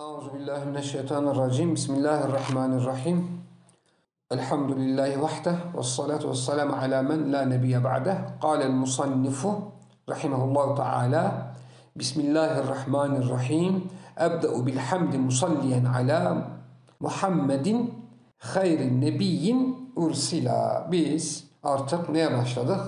Euzu billahi mineşşeytanirracim. Bismillahirrahmanirrahim. Elhamdülillahi vahde ve salatu ve selamu ala men la nebiye ba'deh. Kâle'l musannifu rahimehullahu teala. Bismillahirrahmanirrahim. Ebde'u bilhamdi musalliyen ala Muhammedin hayrin nebiyyin ursila. Biz artık neye başladık?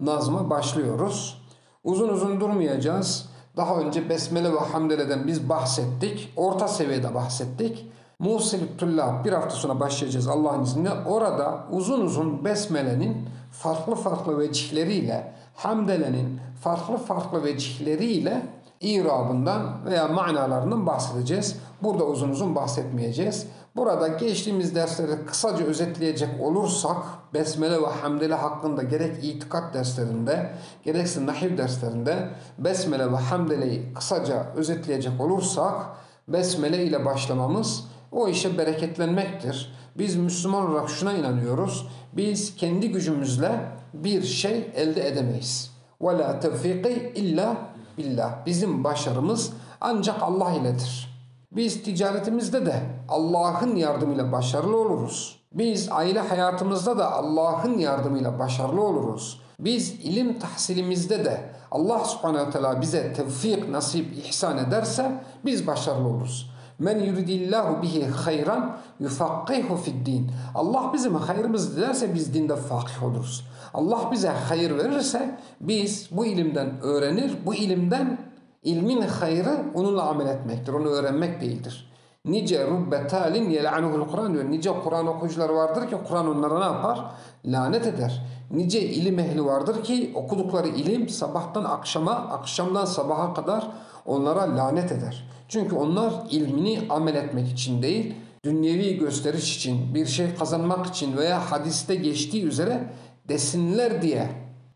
Nazma başlıyoruz. Uzun uzun durmayacağız. Daha önce Besmele ve Hamdele'den biz bahsettik. Orta seviyede bahsettik. Musilüttullah bir hafta sonra başlayacağız Allah'ın izniyle. Orada uzun uzun Besmele'nin farklı farklı vecihleriyle, Hamdele'nin farklı farklı vecihleriyle irabından veya manalarından bahsedeceğiz. Burada uzun uzun bahsetmeyeceğiz. Burada geçtiğimiz dersleri kısaca özetleyecek olursak Besmele ve Hamdele hakkında gerek itikat derslerinde gerekse nahiv derslerinde Besmele ve Hamdele'yi kısaca özetleyecek olursak Besmele ile başlamamız o işe bereketlenmektir. Biz Müslüman olarak şuna inanıyoruz. Biz kendi gücümüzle bir şey elde edemeyiz. La tevfiki illa billah. Bizim başarımız ancak Allah iledir. Biz ticaretimizde de Allah'ın yardımıyla başarılı oluruz. Biz aile hayatımızda da Allah'ın yardımıyla başarılı oluruz. Biz ilim tahsilimizde de Allah subhanehu ve teala bize tevfik, nasip, ihsan ederse biz başarılı oluruz. Men yuridillahu bihi hayran yufakkihu fid din. Allah bizim hayrımızı dilerse biz dinde fakih oluruz. Allah bize hayır verirse biz bu ilimden öğrenir, bu ilimden ilmin hayrı onunla amel etmektir, onu öğrenmek değildir. Nice rubbetalin yel'anuhul Kur'an diyor. Nice Kur'an okuyucular vardır ki Kur'an onlara ne yapar? Lanet eder. Nice ilim ehli vardır ki okudukları ilim sabahtan akşama, akşamdan sabaha kadar onlara lanet eder. Çünkü onlar ilmini amel etmek için değil, dünyevi gösteriş için, bir şey kazanmak için veya hadiste geçtiği üzere desinler diye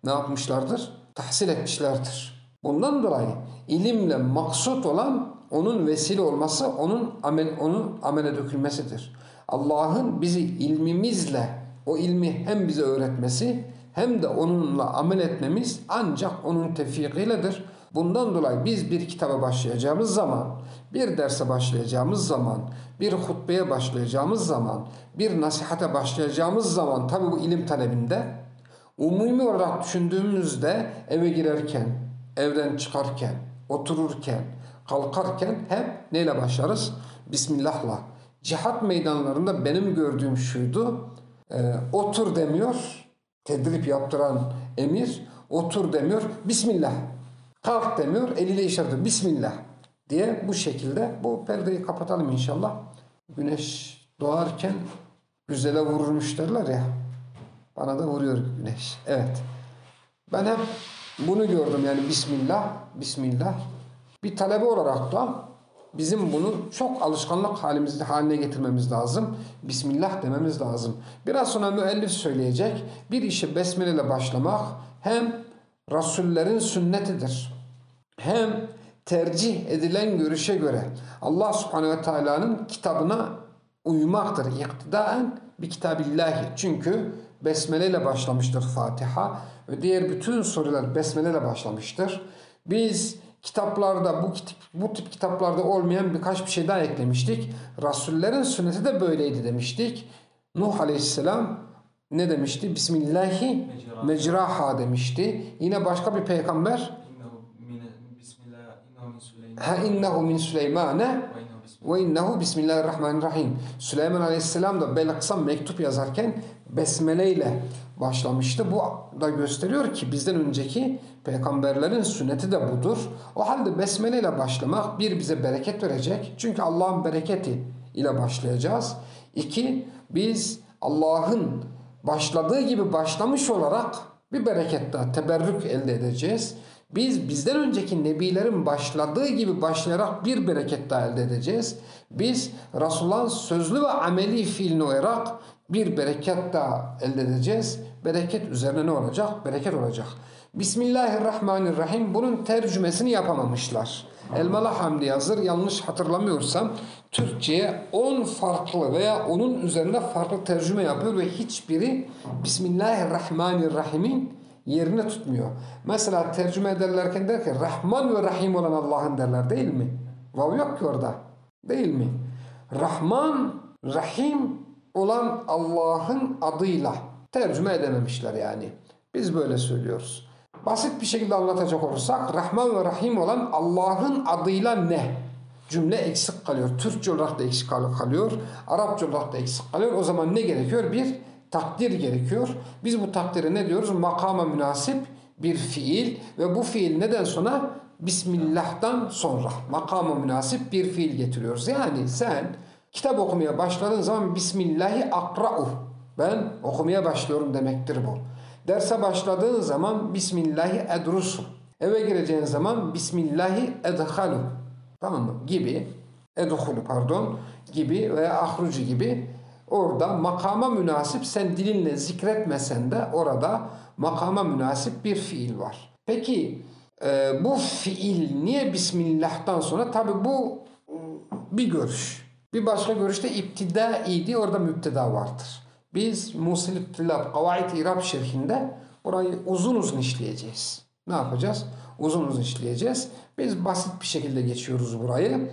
ne yapmışlardır? Tahsil etmişlerdir. Bundan dolayı ilimle maksut olan onun vesile olması, onun amel, onun amele dökülmesidir. Allah'ın bizi ilmimizle o ilmi hem bize öğretmesi hem de onunla amel etmemiz ancak onun tevfikiyledir. Bundan dolayı biz bir kitaba başlayacağımız zaman, bir derse başlayacağımız zaman, bir hutbeye başlayacağımız zaman, bir nasihate başlayacağımız zaman tabi bu ilim talebinde umumi olarak düşündüğümüzde eve girerken, evden çıkarken, otururken, kalkarken hep neyle başlarız? Bismillah'la. Cihat meydanlarında benim gördüğüm şuydu. E, otur demiyor. Tedrip yaptıran emir. Otur demiyor. Bismillah. Kalk demiyor. Eliyle işaret. Bismillah diye bu şekilde bu perdeyi kapatalım inşallah. Güneş doğarken güzele vururmuş derler ya. Bana da vuruyor güneş. Evet. Ben hep bunu gördüm yani Bismillah, Bismillah. Bir talebe olarak da bizim bunu çok alışkanlık halimizde haline getirmemiz lazım. Bismillah dememiz lazım. Biraz sonra müellif söyleyecek. Bir işe besmele ile başlamak hem Rasullerin sünnetidir. Hem tercih edilen görüşe göre Allah subhanehu ve teala'nın kitabına uymaktır. İktidaen bir kitabillahi. Çünkü besmele ile başlamıştır Fatiha ve diğer bütün sorular besmele ile başlamıştır. Biz kitaplarda bu, tip, bu tip kitaplarda olmayan birkaç bir şey daha eklemiştik. Rasullerin sünneti de böyleydi demiştik. Nuh Aleyhisselam ne demişti? Bismillahi mecraha demişti. Yine başka bir peygamber Ha innehu min Süleymane ve innehu bismillahirrahmanirrahim. Süleyman Aleyhisselam da Belaksa mektup yazarken besmele ile başlamıştı. Bu da gösteriyor ki bizden önceki peygamberlerin sünneti de budur. O halde besmele ile başlamak bir bize bereket verecek. Çünkü Allah'ın bereketi ile başlayacağız. İki biz Allah'ın başladığı gibi başlamış olarak bir bereket daha teberrük elde edeceğiz. Biz bizden önceki nebilerin başladığı gibi başlayarak bir bereket daha elde edeceğiz. Biz Resulullah'ın sözlü ve ameli fiilini uyarak bir bereket daha elde edeceğiz. Bereket üzerine ne olacak? Bereket olacak. Bismillahirrahmanirrahim. Bunun tercümesini yapamamışlar. Elmalı Hamdi yazır. Yanlış hatırlamıyorsam Türkçe'ye 10 farklı veya onun üzerinde farklı tercüme yapıyor ve hiçbiri Bismillahirrahmanirrahim'in yerini tutmuyor. Mesela tercüme ederlerken der ki Rahman ve Rahim olan Allah'ın derler değil mi? Vav yok ki orada. Değil mi? Rahman, Rahim olan Allah'ın adıyla tercüme edememişler yani. Biz böyle söylüyoruz. Basit bir şekilde anlatacak olursak Rahman ve Rahim olan Allah'ın adıyla ne? Cümle eksik kalıyor. Türkçe olarak da eksik kalıyor. Arapça olarak da eksik kalıyor. O zaman ne gerekiyor? Bir takdir gerekiyor. Biz bu takdiri ne diyoruz? Makama münasip bir fiil ve bu fiil neden sonra? Bismillah'tan sonra makama münasip bir fiil getiriyoruz. Yani sen kitap okumaya başladığın zaman Bismillahi akra'u ben okumaya başlıyorum demektir bu. Derse başladığın zaman Bismillahi edrusu. Eve gireceğin zaman Bismillahi edhalu. Tamam mı? Gibi. Edhulu pardon. Gibi veya ahrucu gibi. Orada makama münasip sen dilinle zikretmesen de orada makama münasip bir fiil var. Peki e, bu fiil niye Bismillah'tan sonra? Tabi bu bir görüş. Bir başka görüşte iptidaiydi orada müpteda vardır. Biz Musil İptilab Kavaid İrab şerhinde orayı uzun uzun işleyeceğiz. Ne yapacağız? Uzun uzun işleyeceğiz. Biz basit bir şekilde geçiyoruz burayı.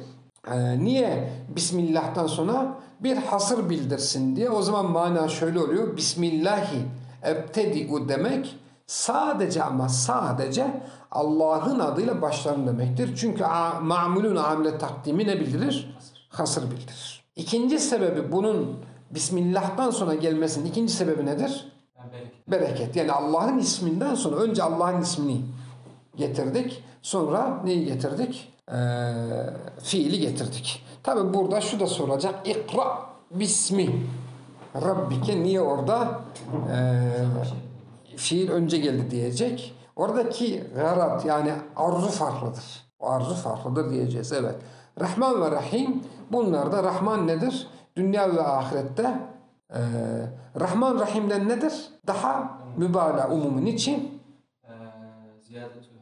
Ee, niye Bismillah'tan sonra bir hasır bildirsin diye o zaman mana şöyle oluyor. Bismillahi ebtedi'u demek sadece ama sadece Allah'ın adıyla başlarım demektir. Çünkü ma'mulun amile takdimi ne bildirir? Hasır bildirir. İkinci sebebi bunun Bismillah'tan sonra gelmesinin ikinci sebebi nedir? bereket. Bereket. Yani Allah'ın isminden sonra önce Allah'ın ismini getirdik. Sonra neyi getirdik? Ee, fiili getirdik. Tabi burada şu da soracak. İkra bismi Rabbike. Niye orada e, fiil önce geldi diyecek. Oradaki garat yani arzu farklıdır. O arzu farklıdır diyeceğiz. Evet. Rahman ve Rahim bunlar da Rahman nedir? Dünya ve ahirette e, Rahman Rahim'den nedir? Daha mübalağa umumun için Ee,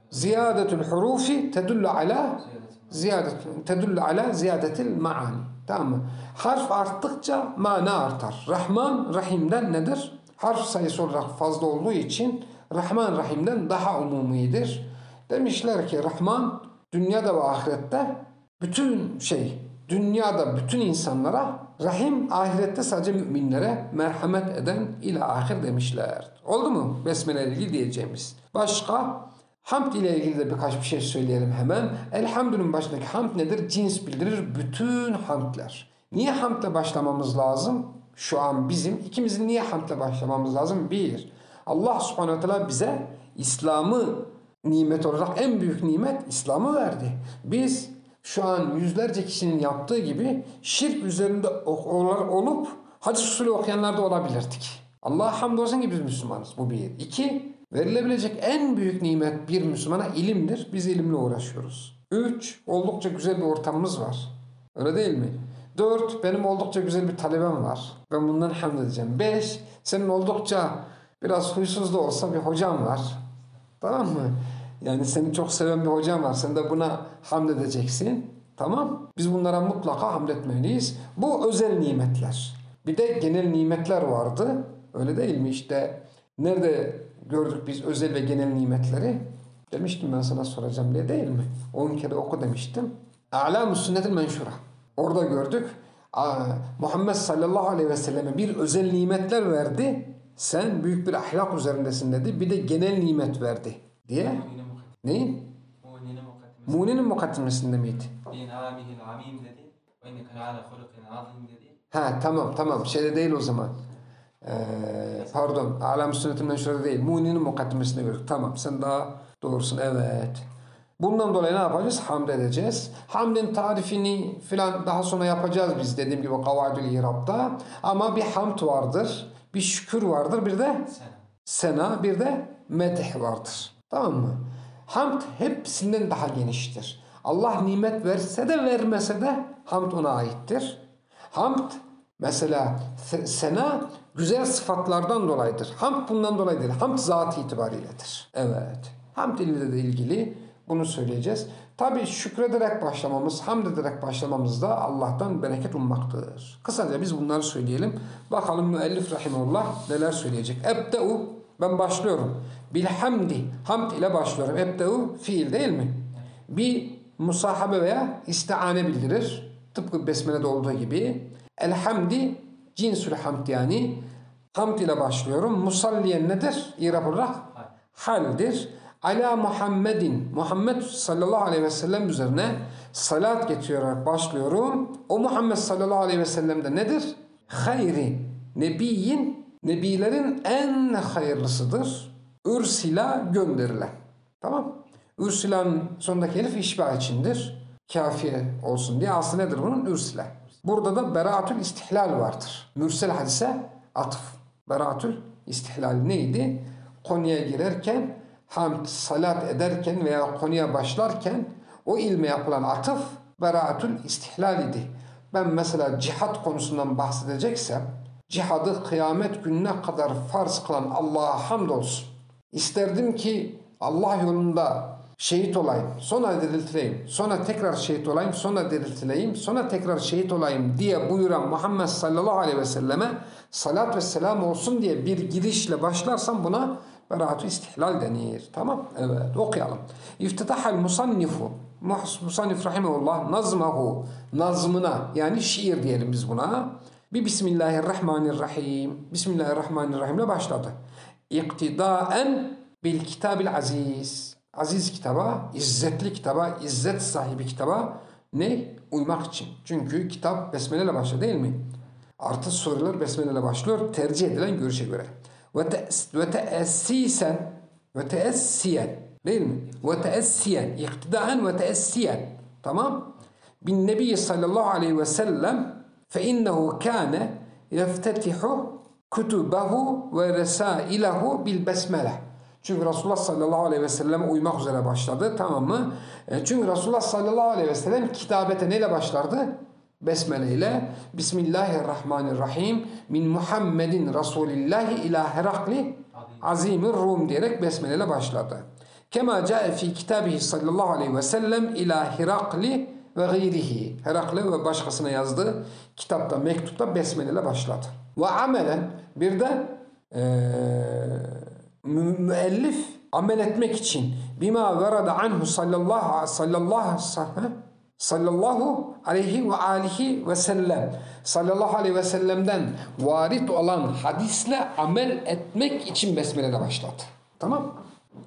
ziyadetül hurufi tedullu ala ziyadet tedullu ala ziyadetil maani. Tamam mı? Harf arttıkça mana artar. Rahman Rahim'den nedir? Harf sayısı olarak fazla olduğu için Rahman Rahim'den daha umumidir. Demişler ki Rahman dünyada ve ahirette bütün şey dünyada bütün insanlara Rahim ahirette sadece müminlere merhamet eden ila ahir demişler. Oldu mu? Besmele ile ilgili diyeceğimiz. Başka Hamd ile ilgili de birkaç bir şey söyleyelim hemen. Elhamdül'ün başındaki hamd nedir? Cins bildirir bütün hamdler. Niye hamdle başlamamız lazım? Şu an bizim ikimizin niye hamdle başlamamız lazım? Bir, Allah subhanahu teala bize İslam'ı nimet olarak en büyük nimet İslam'ı verdi. Biz şu an yüzlerce kişinin yaptığı gibi şirk üzerinde olup hadis usulü okuyanlar da olabilirdik. Allah'a hamdolsun ki biz Müslümanız. Bu bir. İki, verilebilecek en büyük nimet bir Müslümana ilimdir. Biz ilimle uğraşıyoruz. Üç, oldukça güzel bir ortamımız var. Öyle değil mi? Dört, benim oldukça güzel bir talebem var. Ben bundan hamd edeceğim. Beş, senin oldukça biraz huysuz da olsa bir hocam var. Tamam mı? Yani seni çok seven bir hocam var. Sen de buna hamd edeceksin. Tamam. Biz bunlara mutlaka hamd etmeliyiz. Bu özel nimetler. Bir de genel nimetler vardı. Öyle değil mi? İşte nerede gördük biz özel ve genel nimetleri? Demiştim ben sana soracağım diye değil mi? 10 kere oku demiştim. A'lam-ı sünnetil menşura. Orada gördük. Muhammed sallallahu aleyhi ve selleme bir özel nimetler verdi. Sen büyük bir ahlak üzerindesin dedi. Bir de genel nimet verdi diye. Neyin? Muni'nin mukaddimesinde miydi? Ha tamam tamam şeyde değil o zaman. Ee, pardon Alam sünnetin menşurada değil. Muni'nin mukaddimesinde gördük. Tamam sen daha doğrusun evet. Bundan dolayı ne yapacağız? Hamd edeceğiz. Hamdin tarifini filan daha sonra yapacağız biz dediğim gibi Kavaydül İrab'da. Ama bir hamd vardır. Bir şükür vardır. Bir de Sen. sena bir de medh vardır. Tamam mı? Hamd hepsinden daha geniştir. Allah nimet verse de vermese de hamd ona aittir. Hamd mesela se- sena güzel sıfatlardan dolayıdır. Hamd bundan dolayı değil. Hamd zat itibariyledir. Evet. Hamd ile de ilgili bunu söyleyeceğiz. Tabi şükrederek başlamamız, hamd ederek başlamamız da Allah'tan bereket ummaktır. Kısaca biz bunları söyleyelim. Bakalım müellif rahimullah neler söyleyecek. Ebde'u ben başlıyorum. Bilhamdi hamd ile başlıyorum. Ebde'u fiil değil mi? Bir musahabe veya istiane bildirir. Tıpkı Besmele'de olduğu gibi. Elhamdi cinsül hamd yani. Hamd ile başlıyorum. Musalliyen nedir? İrab olarak haldir. Ala Muhammedin, Muhammed sallallahu aleyhi ve sellem üzerine salat getiriyorlar başlıyorum. O Muhammed sallallahu aleyhi ve sellem de nedir? Hayri, nebiyin, nebilerin en hayırlısıdır. Ürsila gönderilen. Tamam. Ürsilanın sonundaki elif işba içindir. Kafi olsun diye. Aslı nedir bunun? Ürsila. Burada da beraatül istihlal vardır. Mürsel hadise atıf. Beraatül istihlal neydi? Konuya girerken, hamd, salat ederken veya konuya başlarken o ilme yapılan atıf beraatül istihlal idi. Ben mesela cihat konusundan bahsedeceksem cihadı kıyamet gününe kadar farz kılan Allah'a hamdolsun. İsterdim ki Allah yolunda şehit olayım, sonra diriltileyim, sonra tekrar şehit olayım, sonra diriltileyim, sonra tekrar şehit olayım diye buyuran Muhammed sallallahu aleyhi ve selleme salat ve selam olsun diye bir girişle başlarsam buna beraat istihlal denir. Tamam? Evet okuyalım. İftitahal musannifu Musannif rahimahullah nazmahu nazmına yani şiir diyelim biz buna. Bir Bismillahirrahmanirrahim. Bismillahirrahmanirrahim ile başladı. İktidaen bil kitabil aziz. Aziz kitaba, izzetli kitaba, izzet sahibi kitaba ne? Uymak için. Çünkü kitap besmele ile başlıyor değil mi? Artı sorular besmele ile başlıyor. Tercih edilen görüşe göre. Ve, te, ve teessisen ve teessiyen değil mi? Ve teessiyen. İktidaen ve teessiyen. Tamam? Bin Nebi sallallahu aleyhi ve sellem fe innehu kâne yeftetihu kutubehu ve resailehu bil besmele. Çünkü Resulullah sallallahu aleyhi ve selleme uymak üzere başladı. Tamam mı? E, çünkü Resulullah sallallahu aleyhi ve sellem kitabete neyle başlardı? Besmele ile Bismillahirrahmanirrahim min Muhammedin Resulillahi ila Herakli azimir Rum diyerek Besmele ile başladı. Kema cae fi kitabihi sallallahu aleyhi ve sellem ila Herakli ve gayrihi. Herakli ve başkasına yazdığı kitapta, mektupta Besmele ile başladı. Ve amelen bir de eee müellif amel etmek için bima verada anhu sallallahu sallallahu sallallahu aleyhi ve alihi ve sellem sallallahu aleyhi ve sellem'den varit olan hadisle amel etmek için besmeleyle başladı. Tamam?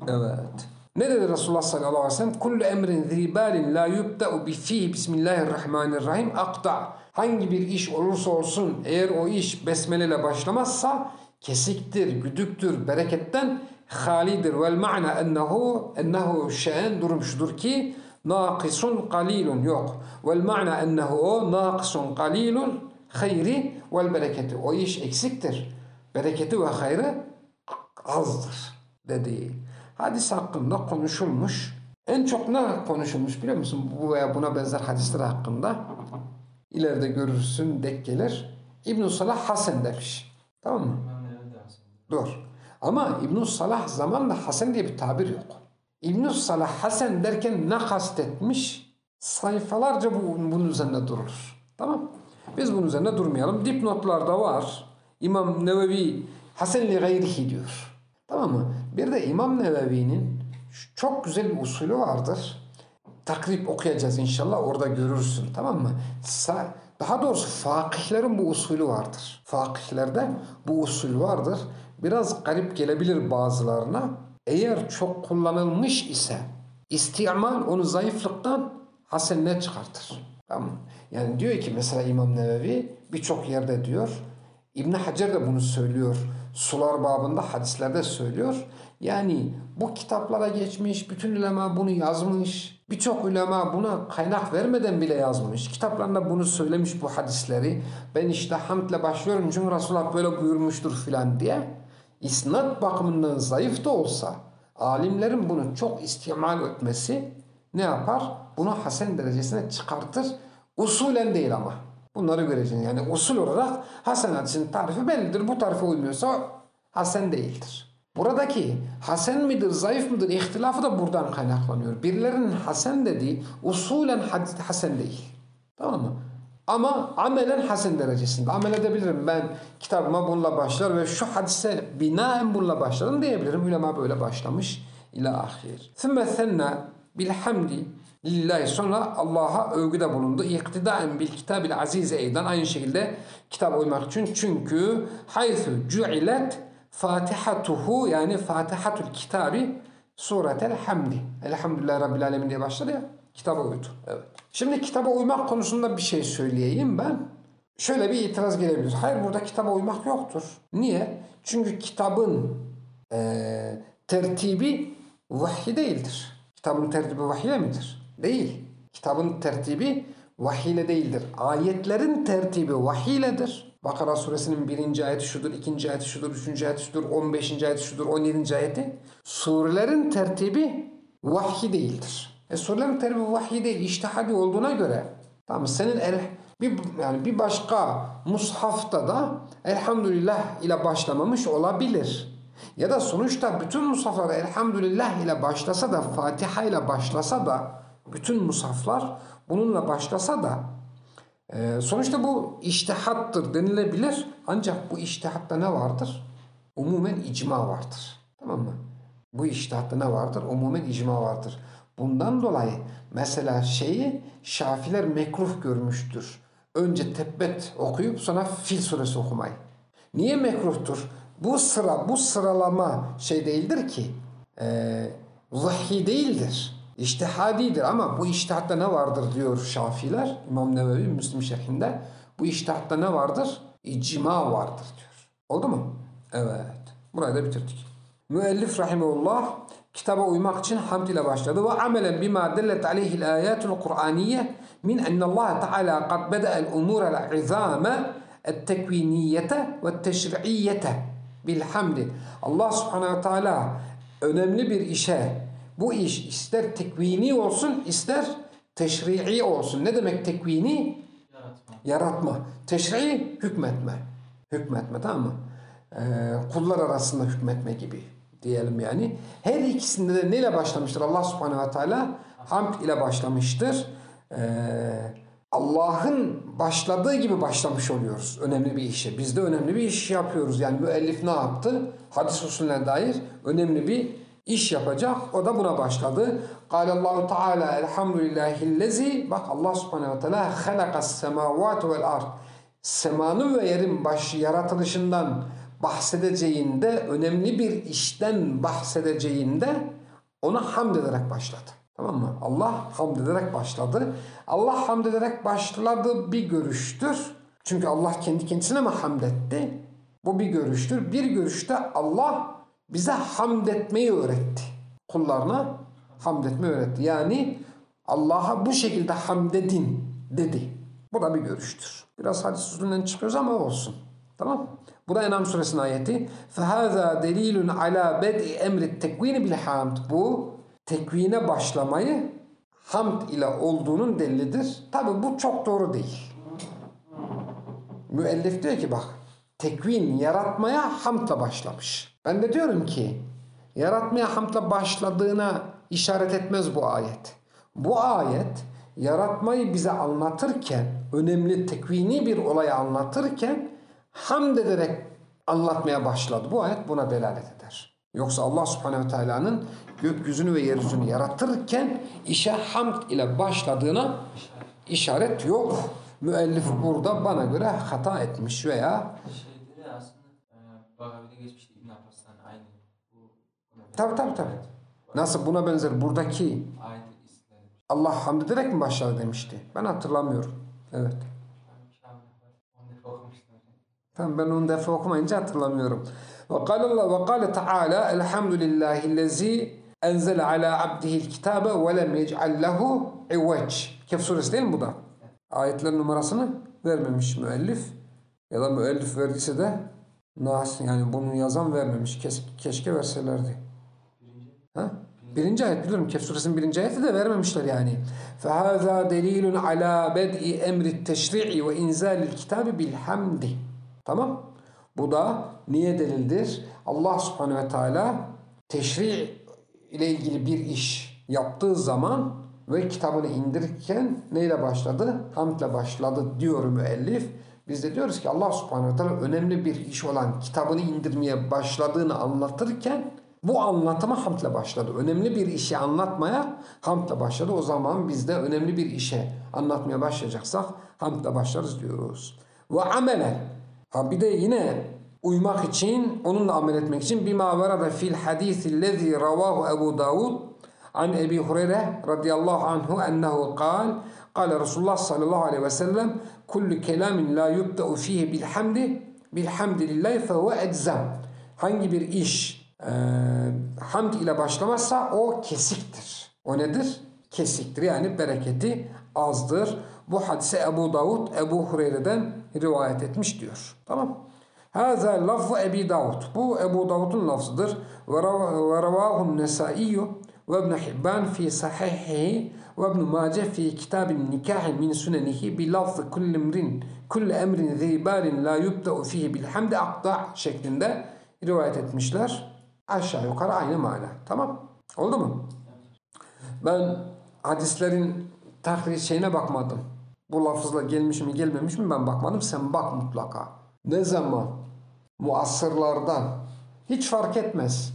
Evet. Ne dedi Resulullah sallallahu aleyhi ve sellem? Kullu emrin zibalin la yubda'u bi fihi bismillahirrahmanirrahim akta. Hangi bir iş olursa olsun eğer o iş besmeleyle başlamazsa kesiktir, güdüktür, bereketten halidir. Vel ma'na ennehu ennehu şe'en durum şudur ki nakisun kalilun yok. Vel ma'na ennehu nakisun kalilun hayri vel bereketi. O iş eksiktir. Bereketi ve hayrı azdır dedi. Hadis hakkında konuşulmuş. En çok ne konuşulmuş biliyor musun? Bu veya buna benzer hadisler hakkında. İleride görürsün, dek gelir. İbn-i Salah Hasan demiş. Tamam mı? Dur. Ama ibn Salah zamanla Hasan diye bir tabir yok. ibn Salah Hasan derken ne kastetmiş? Sayfalarca bu, bunun üzerine durulur. Tamam Biz bunun üzerine durmayalım. Dipnotlarda var. İmam Nevevi Hasenli gayrihi diyor. Tamam mı? Bir de İmam Nevevi'nin çok güzel bir usulü vardır. Takrip okuyacağız inşallah orada görürsün tamam mı? Daha doğrusu fakihlerin bu usulü vardır. Fakihlerde bu usul vardır. Biraz garip gelebilir bazılarına. Eğer çok kullanılmış ise istimal onu zayıflıktan hasenine çıkartır. Tamam Yani diyor ki mesela İmam Nevevi birçok yerde diyor. İbn Hacer de bunu söylüyor. Sular babında hadislerde söylüyor. Yani bu kitaplara geçmiş, bütün ulema bunu yazmış. Birçok ulema buna kaynak vermeden bile yazmış. Kitaplarında bunu söylemiş bu hadisleri. Ben işte hamdle başlıyorum çünkü Resulullah böyle buyurmuştur filan diye. İsnat bakımından zayıf da olsa alimlerin bunu çok istimal etmesi ne yapar? Bunu hasen derecesine çıkartır. Usulen değil ama. Bunları göreceğiz. Yani usul olarak hasen hadisinin tarifi bellidir. Bu tarife uymuyorsa hasen değildir. Buradaki hasen midir, zayıf mıdır ihtilafı da buradan kaynaklanıyor. Birilerinin hasen dediği usulen hasen değil. Tamam mı? Ama amelen hasen derecesinde. Amel edebilirim. Ben kitabıma bununla başlar ve şu hadise binaen bununla başladım diyebilirim. Ulema böyle başlamış. İlâ ahir. Thümme thenne bilhamdi Lillahi sonra Allah'a övgüde bulundu. İktidaen bil kitabil aziz eydan aynı şekilde kitap uymak için. Çünkü haythu cu'ilet fatihatuhu yani fatihatul kitabi suretel hamdi. Elhamdülillah Rabbil Alemin diye başladı ya. Kitaba uydu. Evet. Şimdi kitaba uymak konusunda bir şey söyleyeyim ben. Şöyle bir itiraz gelebilir. Hayır burada kitaba uymak yoktur. Niye? Çünkü kitabın eee, tertibi vahyi değildir. Kitabın tertibi vahiyle midir? Değil. Kitabın tertibi vahiyle değildir. Ayetlerin tertibi vahiyledir. Bakara suresinin birinci ayeti şudur, ikinci ayeti şudur, üçüncü ayeti şudur, on beşinci ayeti şudur, on yedinci ayeti. Surelerin tertibi vahyi değildir. E surelerin tertibi vahyi değil, iştihadi olduğuna göre Tamam senin el bir yani bir başka mushafta da elhamdülillah ile başlamamış olabilir. Ya da sonuçta bütün musaflar elhamdülillah ile başlasa da Fatiha ile başlasa da bütün musaflar bununla başlasa da e, sonuçta bu iştihattır denilebilir. Ancak bu iştihatta ne vardır? Umumen icma vardır. Tamam mı? Bu iştihatta ne vardır? Umumen icma vardır. Bundan dolayı mesela şeyi Şafiler mekruh görmüştür. Önce tebbet okuyup sonra fil suresi okumayı. Niye mekruhtur? Bu sıra, bu sıralama şey değildir ki. E, vahiy değildir. İçtihadidir ama bu iştihatta ne vardır diyor Şafiler. İmam Nevevi Müslim şerhinde. Bu iştihatta ne vardır? İcma vardır diyor. Oldu mu? Evet. Burayı da bitirdik. Müellif rahimehullah kitaba uymak için hamd ile başladı. Ve amelen bima dellet aleyhil ayatul Kur'aniye min ennallah Teala kad beda'el umurel izame التكوينية والتشريعية bilhamdi. Allah subhanehu ve teala önemli bir işe bu iş ister tekvini olsun ister teşri'i olsun. Ne demek tekvini? Yaratma. Yaratma. Teşri hükmetme. Hükmetme tamam mı? Ee, kullar arasında hükmetme gibi diyelim yani. Her ikisinde de neyle başlamıştır? Allah subhanehu ve teala hamd ile başlamıştır. Ee, Allah'ın başladığı gibi başlamış oluyoruz önemli bir işe. Biz de önemli bir iş yapıyoruz. Yani müellif ne yaptı? Hadis usulüne dair önemli bir iş yapacak. O da buna başladı. Allahu Teala elhamdülillahillezi bak Allah subhanehu ve teala halakas semavati vel ard. Semanın ve yerin baş yaratılışından bahsedeceğinde önemli bir işten bahsedeceğinde ona hamd ederek başladı. Tamam mı? Allah hamd ederek başladı. Allah hamd ederek başladı bir görüştür. Çünkü Allah kendi kendisine mi hamd etti? Bu bir görüştür. Bir görüşte Allah bize hamd etmeyi öğretti. Kullarına hamd etmeyi öğretti. Yani Allah'a bu şekilde hamd edin dedi. Bu da bir görüştür. Biraz hadis usulünden çıkıyoruz ama olsun. Tamam Bu da Enam suresinin ayeti. فَهَذَا دَلِيلٌ عَلَى بَدْءِ اَمْرِ التَّكْوِينِ بِالْحَامْدِ Bu tekvine başlamayı hamd ile olduğunun delilidir. Tabi bu çok doğru değil. Müellif diyor ki bak tekvin yaratmaya hamdla başlamış. Ben de diyorum ki yaratmaya hamdla başladığına işaret etmez bu ayet. Bu ayet yaratmayı bize anlatırken önemli tekvini bir olayı anlatırken hamd ederek anlatmaya başladı. Bu ayet buna delalet eder. Yoksa Allah subhanehu ve teala'nın gökyüzünü ve yeryüzünü yaratırken işe hamd ile başladığına işaret yok. Müellif burada bana göre hata etmiş veya Şeyde de aslında e, Bagavi'de geçmişti İbn Abbas'tan aynı. Bu, Tabii, tabii, tabii. nasıl buna benzer buradaki. Allah hamd ederek mi başladı demişti. Ben hatırlamıyorum. Evet. Tamam ben onu defa okumayınca hatırlamıyorum. Ve kâle ve kâle Teala elhamdülillahillezî enzele ala abdihil kitabe ve lem yec'al lehu iveç. Kehf suresi değil mi bu da? Ayetlerin numarasını vermemiş müellif. Ya da müellif verdiyse de nas yani bunu yazan vermemiş. Kes, keşke verselerdi. Birinci. Ha? Birinci ayet biliyorum. Kehf suresinin birinci ayeti de vermemişler yani. فَهَذَا دَلِيلٌ عَلَى بَدْءِ اَمْرِ التَّشْرِعِ وَاِنْزَالِ الْكِتَابِ بِالْحَمْدِ Tamam. Bu da niye delildir? Allah subhanehu ve teala teşri ile ilgili bir iş yaptığı zaman ve kitabını indirirken neyle başladı? Hamdle başladı diyor müellif. Biz de diyoruz ki Allah subhanehu ve teala önemli bir iş olan kitabını indirmeye başladığını anlatırken bu anlatıma hamdle başladı. Önemli bir işi anlatmaya hamdle başladı. O zaman biz de önemli bir işe anlatmaya başlayacaksak hamdle başlarız diyoruz. Ve amele. Ha bir de yine uymak için, onunla amel etmek için bima verada fil hadisi lezi ravahu Ebu Davud an Ebi Hureyre radıyallahu anhu ennehu kal kal Resulullah sallallahu aleyhi ve sellem kullu kelamin la yubda'u fihi bilhamdi bilhamdillahi fehu eczam hangi bir iş e, hamd ile başlamazsa o kesiktir. O nedir? Kesiktir yani bereketi azdır. Bu hadise Ebu Davud Ebu Hureyre'den rivayet etmiş diyor. Tamam. Haza lafzu Ebi Davud. Bu Ebu Davud'un lafzıdır. Ve ravahu Nesai'yu ve İbn Hibban fi sahihihi ve İbn Mace fi kitabin nikah min sunenihi bi lafzı kulli emrin kulli emrin zibalin la yubda'u fihi bilhamdi akta şeklinde rivayet etmişler. Aşağı yukarı aynı mana. Tamam. Oldu mu? Ben hadislerin tahrir şeyine bakmadım. Bu lafızla gelmiş mi gelmemiş mi ben bakmadım. Sen bak mutlaka. Ne zaman muasırlardan hiç fark etmez.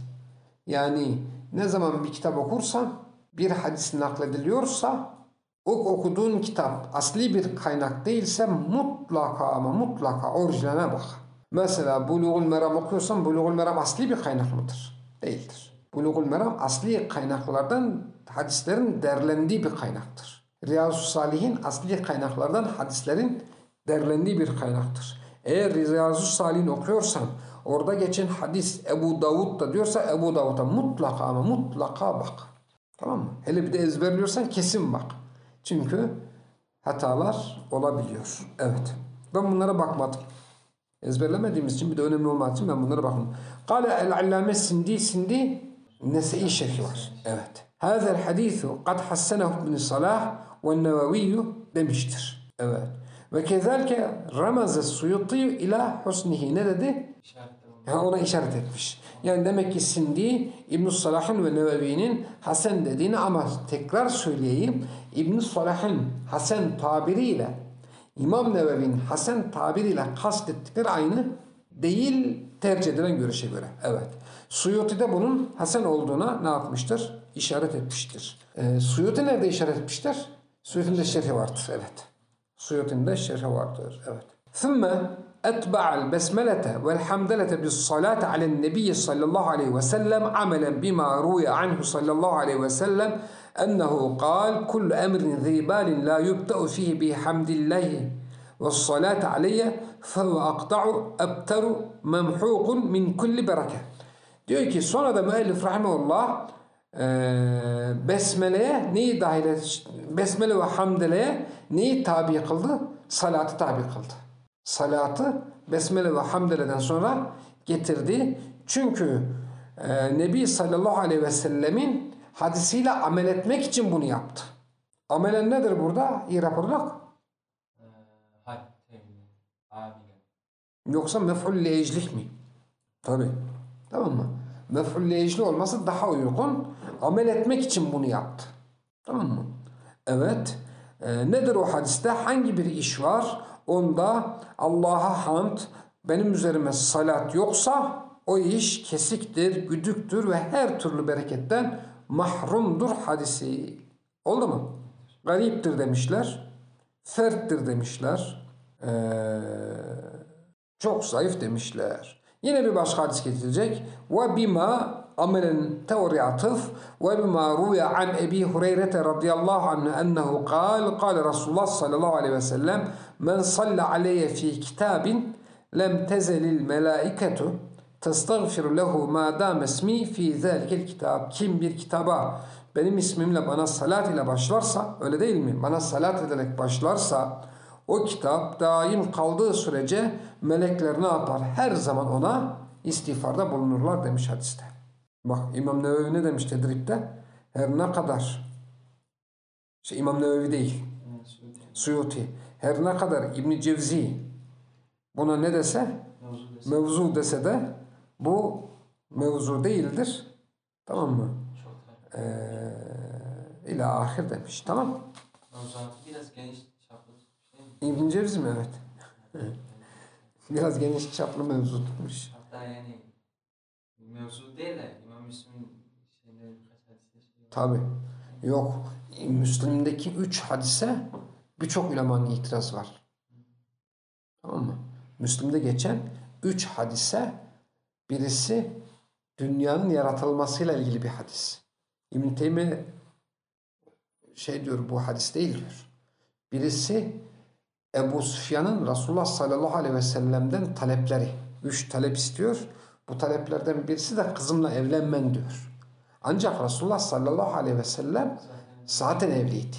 Yani ne zaman bir kitap okursan bir hadis naklediliyorsa o okuduğun kitap asli bir kaynak değilse mutlaka ama mutlaka orijinaline bak. Mesela Buluğul Meram okuyorsan Buluğul Meram asli bir kaynak mıdır? Değildir. Buluğul Meram asli kaynaklardan hadislerin derlendiği bir kaynaktır. Riyazu Salihin asli kaynaklardan hadislerin derlendiği bir kaynaktır. Eğer Riyazu Salih'in okuyorsan orada geçen hadis Ebu Davud da diyorsa Ebu Davud'a mutlaka ama mutlaka bak. Tamam mı? Hele bir de ezberliyorsan kesin bak. Çünkü hatalar olabiliyor. Evet. Ben bunlara bakmadım. Ezberlemediğimiz için bir de önemli olmadığı için ben bunlara bakmadım. Kale el-allame sindi sindi Nese'i şerhi var. Evet. Hazel hadisu kad hassenehu ibn Salah ve Neveviyyü demiştir. Evet. Ve kezalike ramaze suyuti ila husnihi ne dedi? Ha, ona işaret etmiş. Yani demek ki Sindi İbn Salah'ın ve Nevevi'nin Hasan dediğini ama tekrar söyleyeyim. İbn Salah'ın Hasan tabiriyle İmam Nevevi'nin Hasan tabiriyle kastettikleri aynı değil tercih edilen görüşe göre. Evet. Suyuti de bunun Hasan olduğuna ne yapmıştır? İşaret etmiştir. Ee, Suyuti nerede işaret etmiştir? Suyuti'nin de şerhi vardır. Evet. Suyuti'nin de şerhi vardır. Evet. ثم أتبع البسملة والحمدلة بالصلاة على النبي صلى الله عليه وسلم عملا بما روي عنه صلى الله عليه وسلم أنه قال كل أمر ذي بال لا يبدأ فيه بحمد الله والصلاة عليه فهو أقطع أبتر ممحوق من كل بركة Diyor ki sonra da müellif rahmetullah e, besmeleye neyi dahil et, besmele ve hamdeleye neyi tabi kıldı? Salatı tabi kıldı. Salatı besmele ve hamdeleden sonra getirdi. Çünkü e, Nebi sallallahu aleyhi ve sellemin hadisiyle amel etmek için bunu yaptı. Amelen nedir burada? İrap olarak. Ee. Yoksa mef'ul eclik mi? Tabi. Tamam mı? Mef'ul ecli olması daha uygun. Amel etmek için bunu yaptı. Tamam mı? Evet. Ee, nedir o hadiste? Hangi bir iş var? Onda Allah'a hamd, benim üzerime salat yoksa o iş kesiktir, güdüktür ve her türlü bereketten mahrumdur hadisi. Oldu mu? Gariptir demişler. Ferttir demişler. Ee, çok zayıf demişler. Yine bir başka hadis getirecek. Ve bima amelen teori atıf ve bima ruya an Ebi Hureyre radıyallahu anh ennehu kal kal Resulullah sallallahu aleyhi ve sellem men salla aleyye fi kitabin lem tezelil melaiketu testagfir lehu ma dam ismi fi zalikel kitab kim bir kitaba benim ismimle bana salat ile başlarsa öyle değil mi? Bana salat ederek başlarsa o kitap daim kaldığı sürece melekler ne yapar? Her zaman ona istiğfarda bulunurlar demiş hadiste. Bak İmam Nevevi ne demiş tedripte? Her ne kadar şey İmam Nevevi değil. Suyuti. Her ne kadar İbn Cevzi buna ne dese mevzu dese de bu mevzu değildir. Tamam mı? Ee, ila ahir demiş. Tamam. Mevzuatı biraz geniş çaplı şey mi? İbn Cevzi mi? Evet. Biraz geniş çaplı mevzu tutmuş. Hatta yani mevzu değil de İmam Müslüm'ün şeyleri birkaç hadiste şey. Tabi. Yok. Müslim'deki üç hadise birçok ulemanın itiraz var. Tamam mı? Müslim'de geçen üç hadise birisi dünyanın yaratılmasıyla ilgili bir hadis. İbn Teymiye şey diyor bu hadis değil diyor. Birisi Ebu Süfyan'ın Resulullah sallallahu aleyhi ve sellem'den talepleri. Üç talep istiyor. Bu taleplerden birisi de kızımla evlenmen diyor. Ancak Resulullah sallallahu aleyhi ve sellem zaten evliydi.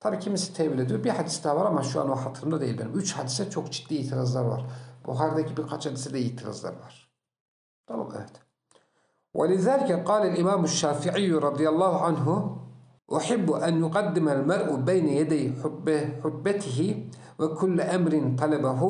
Tabii kimisi tevil ediyor. Bir hadis daha var ama şu an o hatırımda değil benim. Üç hadise çok ciddi itirazlar var. Buhari'deki birkaç hadise de itirazlar var. Tamam evet. ولذلك قال الإمام الشافعي رضي الله عنه أحب أن يقدم المرء بين يدي حبه حبته وكل أمر طلبه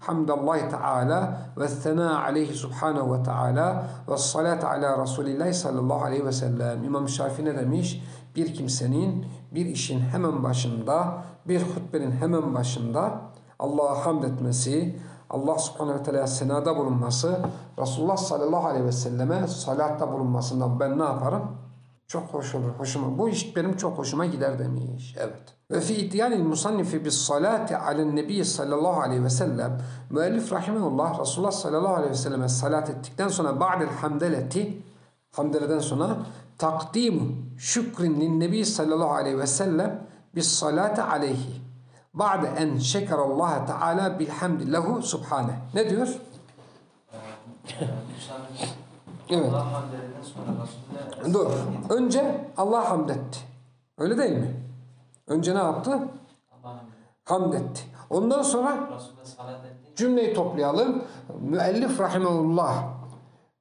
حمد الله تعالى والثناء عليه سبحانه وتعالى والصلاة على رسول الله sallallahu aleyhi ve sellem. İmam Şafii ne demiş? Bir kimsenin bir işin hemen başında, bir hutbenin hemen başında Allah'a hamd etmesi, Allah subhanehu ve teala senada bulunması, Resulullah sallallahu aleyhi ve selleme salatta bulunmasından ben ne yaparım? Çok hoş olur, hoşuma. Bu iş benim çok hoşuma gider demiş. Evet. Ve fi idyanil musannifi bis salati alen nebi sallallahu aleyhi ve sellem müellif rahimahullah Resulullah sallallahu aleyhi ve selleme salat ettikten sonra ba'del hamdeleti hamdeleden sonra takdimu şükrin lin nebi sallallahu aleyhi ve sellem bis salati aleyhi ba'de en şekerallaha teala bilhamdi lehu subhane. Ne diyor? Ee, Evet. Dur. Önce Allah hamd etti. Öyle değil mi? Önce ne yaptı? Hamd etti. Ondan sonra cümleyi toplayalım. Müellif rahimahullah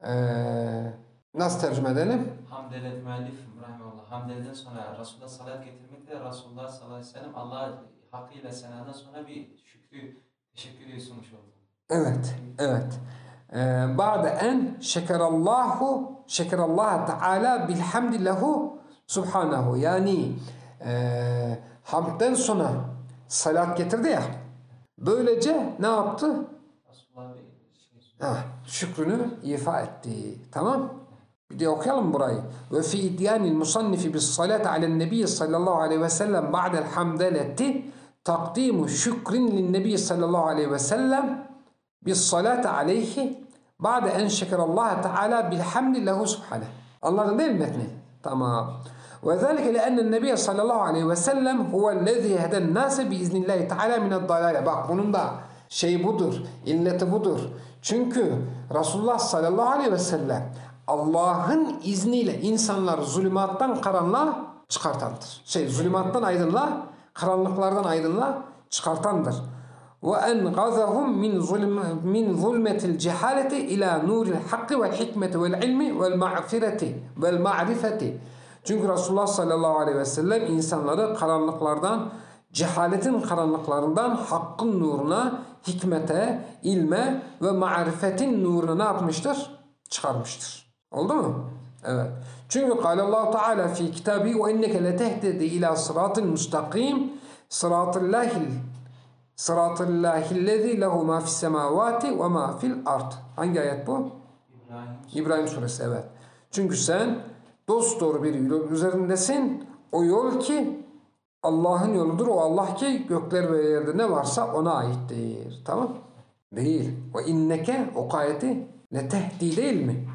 eee, nasıl tercüme edelim? Hamdelet müellif rahmetullah. Hamdeleden sonra Resulullah salat getirmek de Resulullah sallallahu aleyhi ve sellem Allah hakkıyla senadan sonra bir şükrü, teşekkürü sunmuş oldu. Evet, evet. Eee Ba'de en şekerallahu şekerallaha teala bilhamdi lehu subhanahu. Yani eee hamdden sonra salat getirdi ya. Böylece ne yaptı? Ha, şükrünü ifa etti. Tamam. Bir de okuyalım burayı. Ve fi idyanil musannifi bis salati alen nebi sallallahu aleyhi ve sellem ba'del hamdeleti takdimu şükrin lin nebi sallallahu aleyhi ve sellem bis salati aleyhi ba'de en şekerallaha teala bilhamdi lehu subhane. Anladın değil mi metni? Tamam. وذلك لأن النبي صلى الله عليه وسلم هو الذي هدى الناس بإذن الله تعالى من الضلال. Bak bunun da şey budur, illeti budur. Çünkü Resulullah sallallahu aleyhi ve sellem Allah'ın izniyle insanları zulümattan karanlığa çıkartandır. Şey zulümattan aydınlığa, karanlıklardan aydınlığa çıkartandır. Ve engazahum min zulm min zulmetil cehaleti ila nuril hakkı vel hikmeti vel ilmi vel ma'fireti vel ma'rifeti. Çünkü Resulullah sallallahu aleyhi ve sellem insanları karanlıklardan, cehaletin karanlıklarından hakkın nuruna, hikmete, ilme ve marifetin nuruna ne yapmıştır? Çıkarmıştır. Oldu mu? Evet. Çünkü Allah Teala fi kitabi ve inneke letehtedi ila sıratın mustakim sıratillahil sıratillahillezi lehu ma fis semavati ve ma fil ard. Hangi ayet bu? İbrahim İbrahim suresi evet. Çünkü sen dost doğru bir yol üzerindesin. O yol ki Allah'ın yoludur. O Allah ki gökler ve yerde ne varsa ona aittir. Tamam? Değil. Ve inneke o ayeti letehdi değil mi?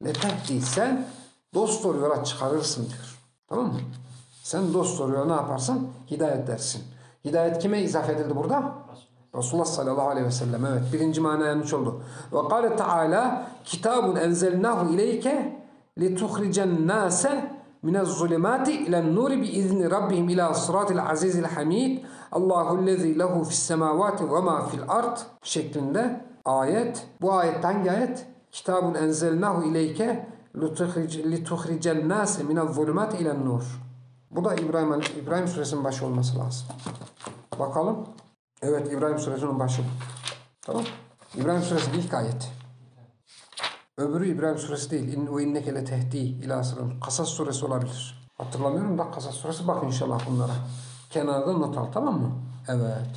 İnneke letehdi ila sırat müstakim. Letehdi sen dost doğru yola çıkarırsın diyor. Tamam mı? Sen dost doğru yola ne yaparsın? Hidayet dersin. Hidayet kime izafe edildi burada? Resulullah sallallahu aleyhi ve sellem. Evet birinci mana yanlış oldu. Ve kâle Teala kitabun enzelnahu ileyke lituhricen nase minez zulümati ilen nuri bi izni rabbihim ila sıratil azizil hamid Allahu lezi lehu fis semavati ve ma fil ard şeklinde ayet. Bu ayet hangi ayet? Kitabun enzelnahu ileyke lituhricen nase minez zulümati ilen nur. Bu da İbrahim, İbrahim suresinin başı olması lazım. Bakalım. Evet İbrahim suresinin başı. Tamam. İbrahim suresi ilk ayet. Öbürü İbrahim suresi değil. İn ve inneke le tehdi ila. Kasas suresi olabilir. Hatırlamıyorum da Kasas suresi bak inşallah bunlara. Kenarda not al tamam mı? Evet.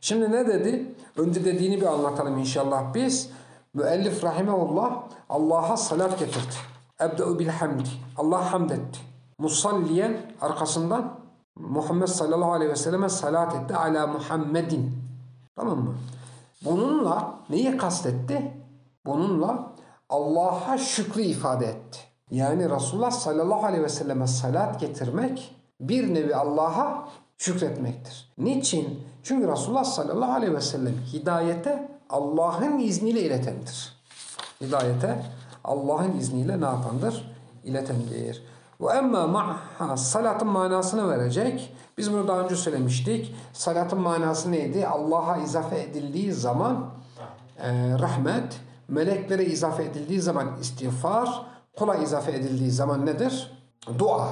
Şimdi ne dedi? Önce dediğini bir anlatalım inşallah biz. Müellif rahimehullah Allah'a salat getirdi. Ebde'u bil hamdi. Allah hamd etti. Musalliyen arkasından Muhammed sallallahu aleyhi ve selleme salat etti. Ala Muhammedin. Tamam mı? Bununla neyi kastetti? Bununla Allah'a şükrü ifade etti. Yani Resulullah sallallahu aleyhi ve selleme salat getirmek bir nevi Allah'a şükretmektir. Niçin? Çünkü Resulullah sallallahu aleyhi ve sellem hidayete Allah'ın izniyle iletendir. Hidayete Allah'ın izniyle ne yapandır? İletendir. Ve emma ma'a salatın manasını verecek. Biz bunu daha önce söylemiştik. Salatın manası neydi? Allah'a izafe edildiği zaman e, rahmet, meleklere izafe edildiği zaman istiğfar, kula izafe edildiği zaman nedir? Dua.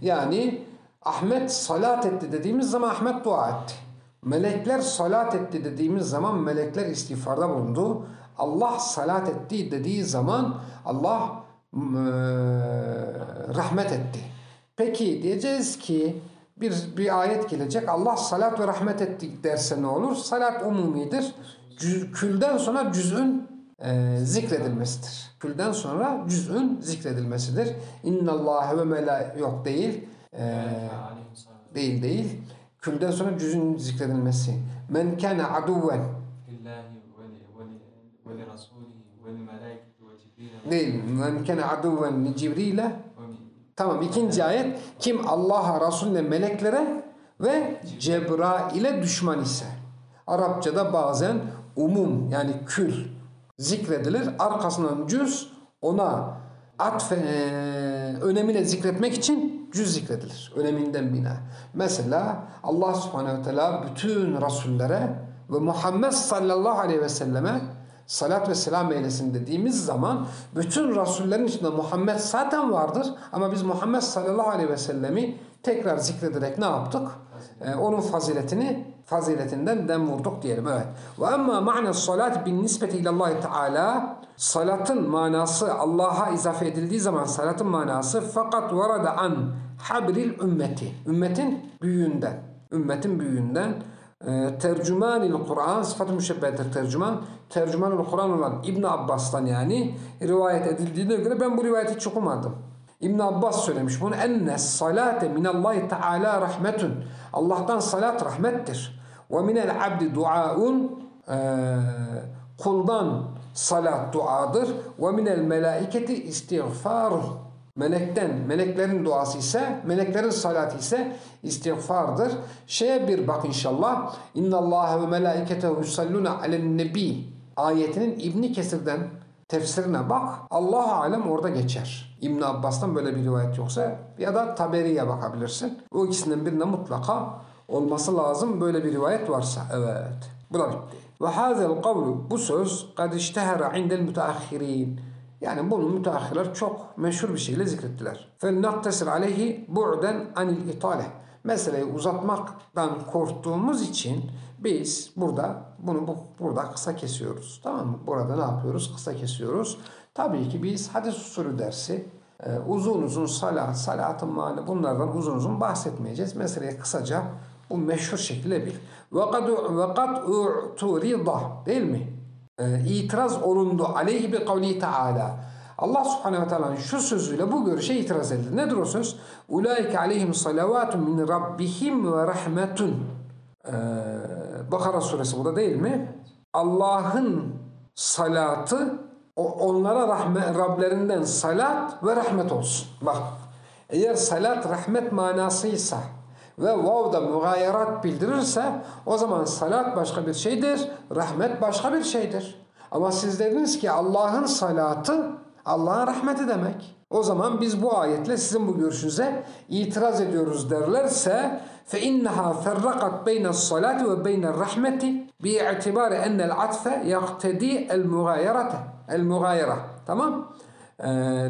Yani Ahmet salat etti dediğimiz zaman Ahmet dua etti. Melekler salat etti dediğimiz zaman melekler istiğfarda bulundu. Allah salat etti dediği zaman Allah eee, rahmet etti. Peki diyeceğiz ki bir, bir ayet gelecek. Allah salat ve rahmet etti derse ne olur? Salat umumidir. Cüz- Külden sonra cüz'ün e, zikredilmesidir. Külden sonra cüz'ün zikredilmesidir. İnnallâhe ve melâ yok değil. E, değil değil. Külden sonra cüz'ün zikredilmesi. Men kâne aduven değil. Men kâne aduven li Cibril'e Tamam ikinci ayet kim Allah'a, Resulüne, meleklere ve Cebrail'e düşman ise. Arapçada bazen umum yani kül zikredilir. Arkasından cüz ona atfe, eee, önemine zikretmek için cüz zikredilir. Öneminden bina. Mesela Allah subhanehu teala bütün Resullere ve Muhammed sallallahu aleyhi ve selleme salat ve selam eylesin dediğimiz zaman bütün Resullerin içinde Muhammed zaten vardır ama biz Muhammed sallallahu aleyhi ve sellemi tekrar zikrederek ne yaptık? Ee, onun faziletini faziletinden dem vurduk diyelim evet. Ve amma ma'na salat bin nispeti ilallahi teala salatın manası Allah'a izafe edildiği zaman salatın manası fakat varada an habril ümmeti. Ümmetin büyüğünden. Ümmetin büyüğünden e, tercümanil Kur'an sıfatı müşebbehedir tercüman. Tercümanil Kur'an olan İbn Abbas'tan yani rivayet edildiğine göre ben bu rivayeti hiç okumadım. İbn Abbas söylemiş bunu. Enne salate minallahi teala rahmetun. Allah'tan salat rahmettir. Ve minel abdi duaun e, kuldan salat duadır. Ve minel melaiketi istiğfaruh. Melekten, meleklerin duası ise, meleklerin salatı ise istiğfardır. Şeye bir bak inşallah. İnna Allah ve melaiketehu yusalluna alen nebi ayetinin İbni Kesir'den tefsirine bak. Allah alem orada geçer. İbn Abbas'tan böyle bir rivayet yoksa ya da Taberi'ye bakabilirsin. O ikisinden birinde mutlaka olması lazım böyle bir rivayet varsa. Evet. Bu da bitti. Ve hazel kavlu bu söz kad iştehara indel müteahhirin. Yani bunu müteahhirler çok meşhur bir şekilde zikrettiler. فَلْنَقْتَسِرْ عَلَيْهِ بُعْدًا عَنِ الْاِطَالَةِ Meseleyi uzatmaktan korktuğumuz için biz burada bunu bu, burada kısa kesiyoruz. Tamam mı? Burada ne yapıyoruz? Kısa kesiyoruz. Tabii ki biz hadis usulü dersi e, uzun uzun salat, salatın mani bunlardan uzun uzun bahsetmeyeceğiz. Meseleyi kısaca bu meşhur şekilde bil. وَقَدْ وَقَدْ اُعْتُرِضَ Değil mi? E, itiraz olundu aleyhi bi kavli taala. Allah subhanehu ve teala'nın şu sözüyle bu görüşe itiraz edildi. Nedir o söz? Ulaike aleyhim salavatun min rabbihim ve rahmetun. Ee, Bakara suresi burada değil mi? Allah'ın salatı onlara rahme, Rablerinden salat ve rahmet olsun. Bak eğer salat rahmet manasıysa ve vav da mugayerat bildirirse o zaman salat başka bir şeydir, rahmet başka bir şeydir. Ama siz dediniz ki Allah'ın salatı Allah'ın rahmeti demek. O zaman biz bu ayetle sizin bu görüşünüze itiraz ediyoruz derlerse فَاِنَّهَا فَرَّقَتْ بَيْنَ الصَّلَاةِ وَبَيْنَ الرَّحْمَةِ بِاِعْتِبَارِ اَنَّ الْعَطْفَ يَقْتَدِي الْمُغَايَرَةِ El-mugayera. Tamam? Ee,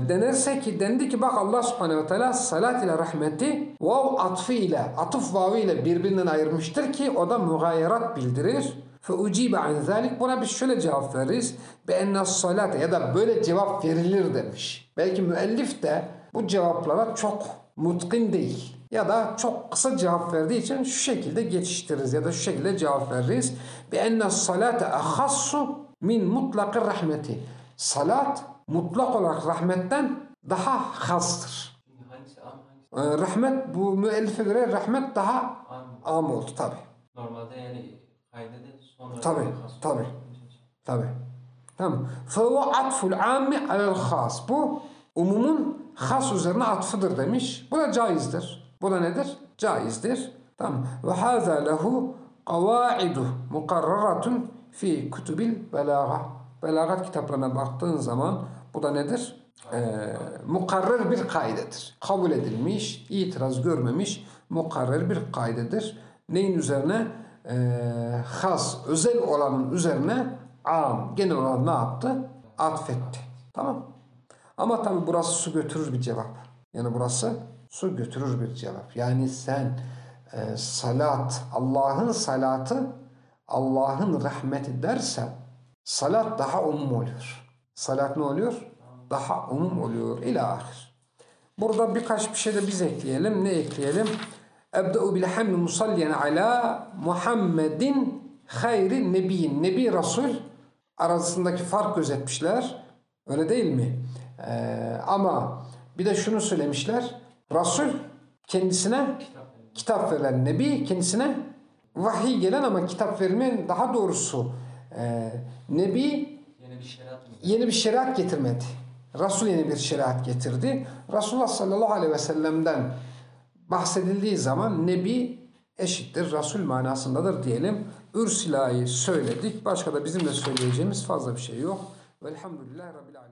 denirse ki dendi ki bak Allah subhanehu ve teala salat ile rahmeti vav atfı ile atıf vavı ile birbirinden ayırmıştır ki o da mugayerat bildirir. Ucibe an zalik buna biz şöyle cevap veririz. Enne salate ya da böyle cevap verilir demiş. Belki müellif de bu cevaplara çok mutkin değil. Ya da çok kısa cevap verdiği için şu şekilde geçiştiririz ya da şu şekilde cevap veririz. Enne salate ahassu min mutlakı rahmeti. Salat mutlak olarak rahmetten daha hastır. Ee, rahmet bu müellife göre rahmet daha am? am oldu tabi. Normalde yani kaydede sonra Tabii, has- tabii. Tabi. Tamam. Fehuve atful ammi alel has. Bu umumun has üzerine atfıdır demiş. Bu da caizdir. Bu da nedir? Caizdir. Tamam. Ve haza lehu kavaidu mukarraratun fi kutubil belaga. Belagat kitaplarına baktığın zaman bu da nedir? Ee, mukarrer bir kaidedir. Kabul edilmiş, itiraz görmemiş, mukarrer bir kaidedir. Neyin üzerine? Ee, has, özel olanın üzerine am, genel olan ne yaptı? Atfetti. Tamam. Ama tabi burası su götürür bir cevap. Yani burası su götürür bir cevap. Yani sen e, salat, Allah'ın salatı, Allah'ın rahmeti dersen salat daha umum oluyor. Salat ne oluyor? Daha umum oluyor. Ahir. Burada birkaç bir şey de biz ekleyelim. Ne ekleyelim? Ebde'u bil hamdi musalliyen ala Muhammedin hayri nebiyin. Nebi Resul arasındaki fark gözetmişler. Öyle değil mi? Ee, ama bir de şunu söylemişler. Resul kendisine kitap verilen Nebi kendisine vahiy gelen ama kitap vermeyen daha doğrusu e, Nebi Yeni bir şeriat getirmedi. Resul yeni bir şeriat getirdi. Resulullah sallallahu aleyhi ve sellem'den bahsedildiği zaman Nebi eşittir, Resul manasındadır diyelim. Ürsila'yı söyledik. Başka da bizim de söyleyeceğimiz fazla bir şey yok. Velhamdülillahi Rabbil Alemin.